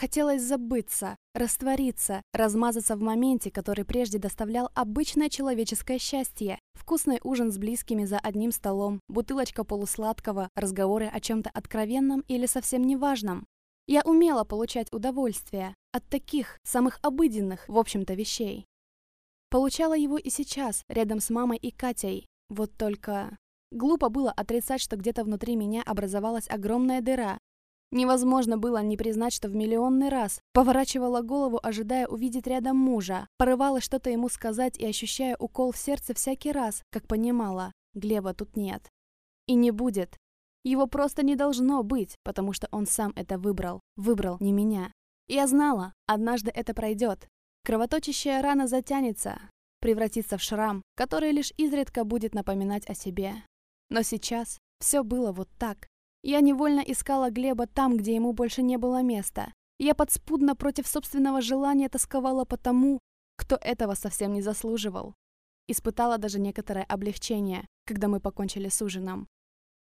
Хотелось забыться, раствориться, размазаться в моменте, который прежде доставлял обычное человеческое счастье. Вкусный ужин с близкими за одним столом, бутылочка полусладкого, разговоры о чем-то откровенном или совсем неважном. Я умела получать удовольствие от таких, самых обыденных, в общем-то, вещей. Получала его и сейчас, рядом с мамой и Катей. Вот только... Глупо было отрицать, что где-то внутри меня образовалась огромная дыра, Невозможно было не признать, что в миллионный раз поворачивала голову, ожидая увидеть рядом мужа, порывалась что-то ему сказать и ощущая укол в сердце всякий раз, как понимала, Глеба тут нет. И не будет. Его просто не должно быть, потому что он сам это выбрал. Выбрал не меня. Я знала, однажды это пройдет. Кровоточащая рана затянется, превратится в шрам, который лишь изредка будет напоминать о себе. Но сейчас все было вот так, я невольно искала Глеба там, где ему больше не было места. Я подспудно против собственного желания тосковала по тому, кто этого совсем не заслуживал. Испытала даже некоторое облегчение, когда мы покончили с ужином.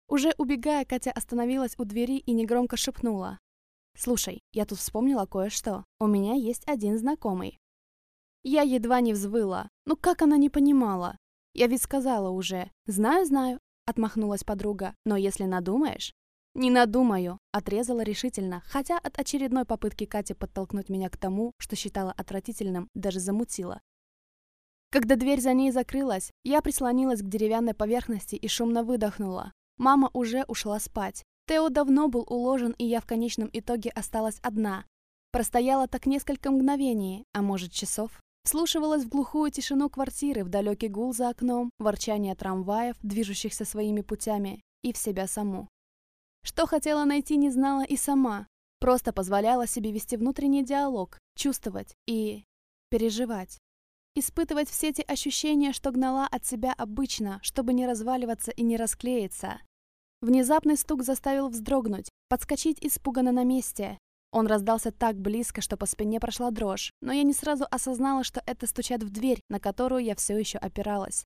Уже убегая, Катя остановилась у двери и негромко шепнула. «Слушай, я тут вспомнила кое-что. У меня есть один знакомый». Я едва не взвыла. Ну как она не понимала? Я ведь сказала уже. «Знаю, знаю», — отмахнулась подруга. «Но если надумаешь, «Не надумаю», — отрезала решительно, хотя от очередной попытки Кати подтолкнуть меня к тому, что считала отвратительным, даже замутила. Когда дверь за ней закрылась, я прислонилась к деревянной поверхности и шумно выдохнула. Мама уже ушла спать. Тео давно был уложен, и я в конечном итоге осталась одна. Простояла так несколько мгновений, а может часов. Слушивалась в глухую тишину квартиры, в далекий гул за окном, ворчание трамваев, движущихся своими путями, и в себя саму. Что хотела найти, не знала и сама. Просто позволяла себе вести внутренний диалог, чувствовать и переживать. Испытывать все те ощущения, что гнала от себя обычно, чтобы не разваливаться и не расклеиться. Внезапный стук заставил вздрогнуть, подскочить испуганно на месте. Он раздался так близко, что по спине прошла дрожь, но я не сразу осознала, что это стучат в дверь, на которую я все еще опиралась.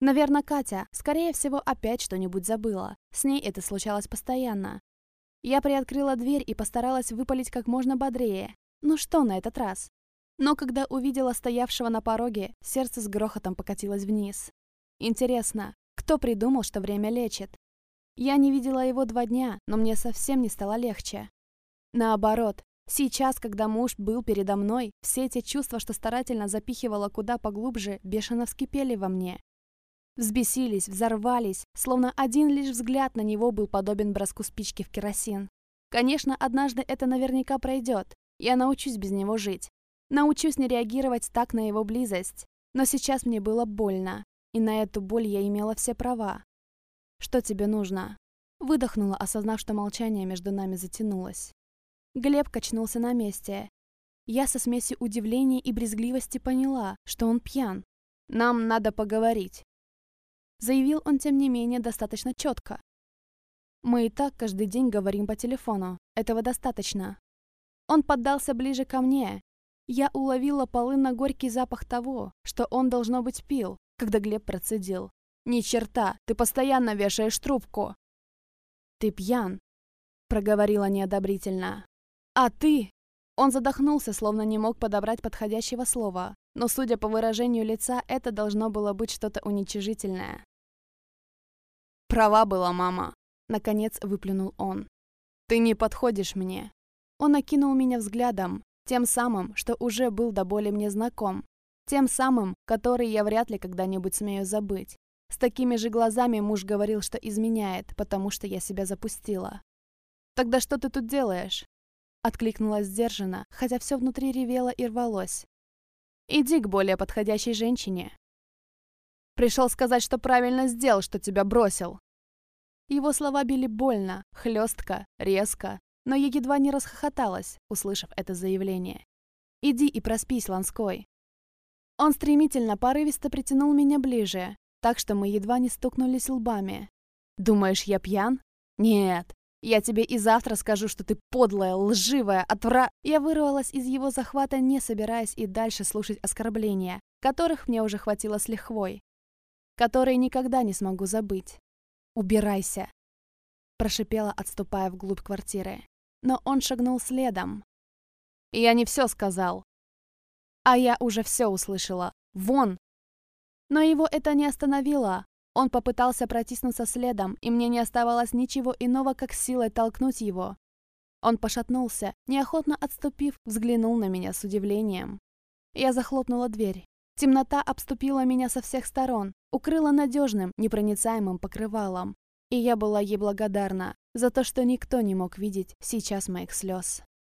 Наверное, Катя, скорее всего, опять что-нибудь забыла. С ней это случалось постоянно. Я приоткрыла дверь и постаралась выпалить как можно бодрее. Ну что на этот раз? Но когда увидела стоявшего на пороге, сердце с грохотом покатилось вниз. Интересно, кто придумал, что время лечит? Я не видела его два дня, но мне совсем не стало легче. Наоборот, сейчас, когда муж был передо мной, все эти чувства, что старательно запихивала куда поглубже, бешено вскипели во мне. Взбесились, взорвались, словно один лишь взгляд на него был подобен броску спички в керосин. Конечно, однажды это наверняка пройдет. Я научусь без него жить. Научусь не реагировать так на его близость. Но сейчас мне было больно, и на эту боль я имела все права. «Что тебе нужно?» Выдохнула, осознав, что молчание между нами затянулось. Глеб качнулся на месте. Я со смесью удивления и брезгливости поняла, что он пьян. «Нам надо поговорить». Заявил он, тем не менее, достаточно четко. «Мы и так каждый день говорим по телефону. Этого достаточно». Он поддался ближе ко мне. Я уловила полынно-горький запах того, что он, должно быть, пил, когда Глеб процедил. «Ни черта, ты постоянно вешаешь трубку!» «Ты пьян», — проговорила неодобрительно. «А ты?» Он задохнулся, словно не мог подобрать подходящего слова, но, судя по выражению лица, это должно было быть что-то уничижительное. «Права была мама», — наконец выплюнул он. «Ты не подходишь мне». Он окинул меня взглядом, тем самым, что уже был до боли мне знаком, тем самым, который я вряд ли когда-нибудь смею забыть. С такими же глазами муж говорил, что изменяет, потому что я себя запустила. «Тогда что ты тут делаешь?» Откликнулась сдержанно, хотя все внутри ревело и рвалось. «Иди к более подходящей женщине. Пришел сказать, что правильно сделал, что тебя бросил». Его слова били больно, хлестко, резко, но я едва не расхохоталась, услышав это заявление. «Иди и проспись, Ланской». Он стремительно, порывисто притянул меня ближе, так что мы едва не стукнулись лбами. «Думаешь, я пьян?» «Нет, я тебе и завтра скажу, что ты подлая, лживая, отвра...» Я вырвалась из его захвата, не собираясь и дальше слушать оскорбления, которых мне уже хватило с лихвой которые никогда не смогу забыть. «Убирайся!» Прошипела, отступая вглубь квартиры. Но он шагнул следом. Я не все сказал. А я уже все услышала. Вон! Но его это не остановило. Он попытался протиснуться следом, и мне не оставалось ничего иного, как силой толкнуть его. Он пошатнулся, неохотно отступив, взглянул на меня с удивлением. Я захлопнула дверь. Темнота обступила меня со всех сторон, укрыла надежным, непроницаемым покрывалом. И я была ей благодарна за то, что никто не мог видеть сейчас моих слез.